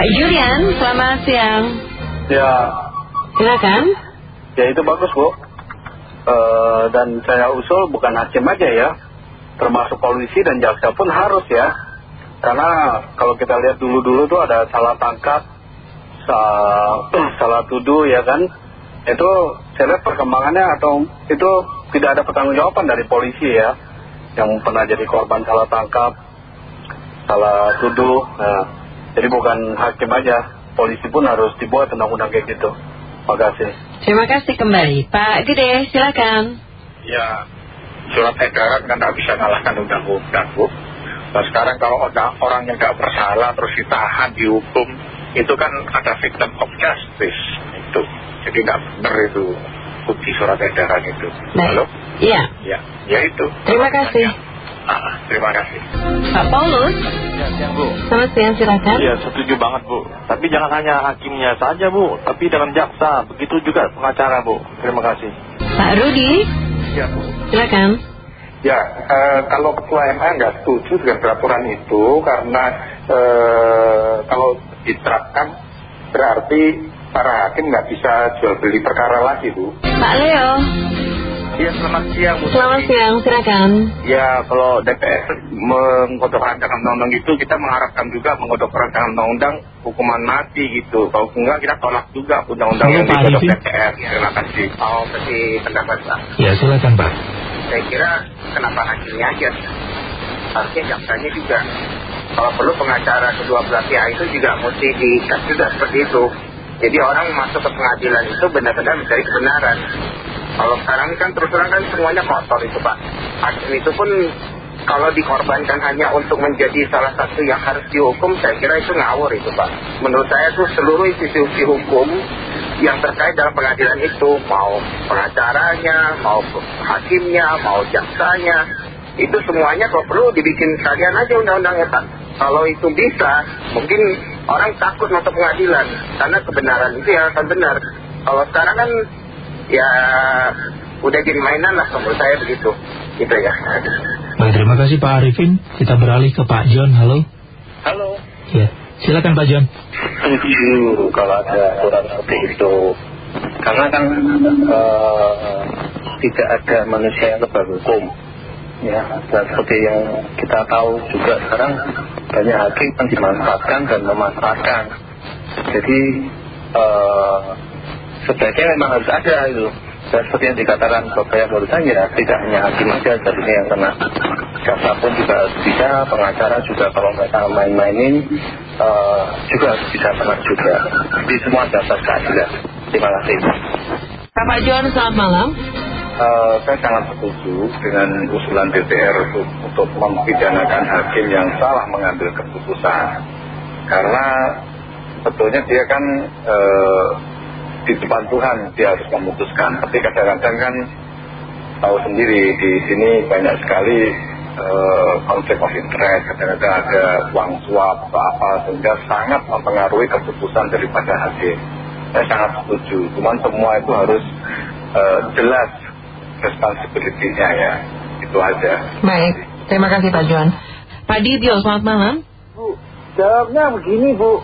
Pak Julian, selamat siang. Ya, Silakan. ya itu bagus Bu. Eh, dan saya usul bukan hakim aja ya, termasuk polisi dan jaksa pun harus ya. Karena kalau kita lihat dulu-dulu tuh ada salah tangkap, sa- salah tuduh ya kan. Itu saya lihat perkembangannya atau itu tidak ada pertanggungjawaban dari polisi ya. Yang pernah jadi korban salah tangkap, salah tuduh. Nah, jadi bukan hakim aja, polisi pun harus dibuat undang-undang kayak gitu. Makasih. Terima kasih kembali. Pak Gede, silakan. Ya, surat edaran kan nggak bisa ngalahkan undang-undang, Bu. Nah sekarang kalau ada orang yang nggak bersalah terus ditahan, dihukum, itu kan ada victim of justice. Itu. Jadi nggak benar itu bukti surat edaran itu. Baik. Halo? Iya. Ya, ya itu. Terima kasih. Ah, terima kasih. Pak Paulus, Ya, siang Bu. selamat siang silakan. Iya, setuju banget Bu. Tapi jangan hanya hakimnya saja Bu, tapi dengan jaksa. Begitu juga pengacara Bu. Terima kasih. Pak Rudi, Ya, Bu. silakan. Ya, eh, kalau Ketua MA nggak setuju dengan peraturan itu karena eh, kalau diterapkan berarti para hakim nggak bisa jual beli perkara lagi, Bu. Pak Leo, Ya, selamat siang, Bu. selamat siang silakan. Ya, kalau DPR menggodok rancangan undang-undang itu, kita mengharapkan juga menggodok rancangan undang-undang hukuman mati gitu. Kalau enggak, kita tolak juga undang-undang Halo, yang digodok. DPR. Terima kasih. Mau kasih pendapat, Pak. Ya silakan Pak. saya kira kenapa hakimnya aja harusnya jaksanya juga kalau perlu pengacara kedua belah pihak itu juga mesti dikasih juga seperti itu jadi orang masuk ke pengadilan itu benar-benar mencari kebenaran kalau sekarang kan terus terang kan semuanya kotor itu Pak. Hakim itu pun kalau dikorbankan hanya untuk menjadi salah satu yang harus dihukum saya kira itu ngawur itu Pak. Menurut saya tuh seluruh institusi hukum yang terkait dalam pengadilan itu mau pengacaranya, mau hakimnya, mau jaksanya itu semuanya kalau perlu dibikin sekalian aja undang-undangnya Pak. Kalau itu bisa mungkin orang takut masuk pengadilan karena kebenaran itu yang akan benar. Kalau sekarang kan ya udah jadi mainan lah menurut saya begitu gitu ya Baik terima kasih Pak Arifin. Kita beralih ke Pak John. Halo. Halo. Ya silakan Pak John. Setuju kalau ada aturan seperti itu. Karena kan eh, tidak ada manusia yang lebih hukum. Ya, dan seperti yang kita tahu juga sekarang banyak hakim yang dimanfaatkan dan memanfaatkan. Jadi eh, sebaiknya memang harus ada itu. Dan seperti yang dikatakan Bapak yang barusan ya tidak hanya hakim saja seharusnya yang kena jaksa pun juga harus bisa, pengacara juga kalau mereka main-mainin eh, juga harus bisa kena juga. Jadi semua dasar keadilan. Terima kasih. Pak John, selamat malam. Eh, saya sangat setuju dengan usulan DPR untuk, untuk mempidanakan hakim yang salah mengambil keputusan. Karena sebetulnya dia kan eh, di depan Tuhan dia harus memutuskan. Tapi kadang-kadang kan tahu sendiri di sini banyak sekali eh, konflik of interest. Kadang-kadang ada uang suap atau apa sehingga sangat mempengaruhi keputusan daripada hakim. Saya sangat setuju. Cuman semua itu harus eh, jelas responsibility-nya ya. Itu aja. Baik, terima kasih Pak John. Pak Dibyo, selamat malam. Bu, jawabnya begini Bu,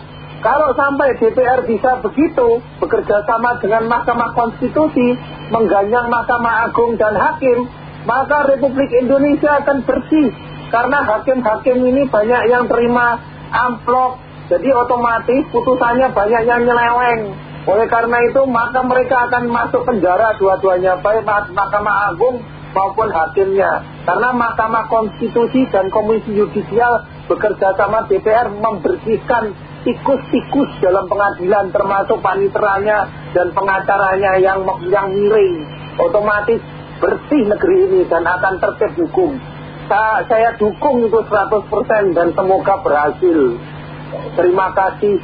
kalau sampai DPR bisa begitu, bekerja sama dengan Mahkamah Konstitusi, mengganyang Mahkamah Agung dan Hakim, maka Republik Indonesia akan bersih. Karena hakim-hakim ini banyak yang terima amplop, jadi otomatis putusannya banyak yang nyeleweng. Oleh karena itu, maka mereka akan masuk penjara dua-duanya, baik Mahkamah Agung maupun hakimnya. Karena Mahkamah Konstitusi dan Komisi Yudisial bekerja sama DPR membersihkan tikus-tikus dalam pengadilan termasuk paniteranya dan pengacaranya yang yang miring. Otomatis bersih negeri ini dan akan tertib hukum. Sa saya dukung itu 100% dan semoga berhasil. Terima kasih.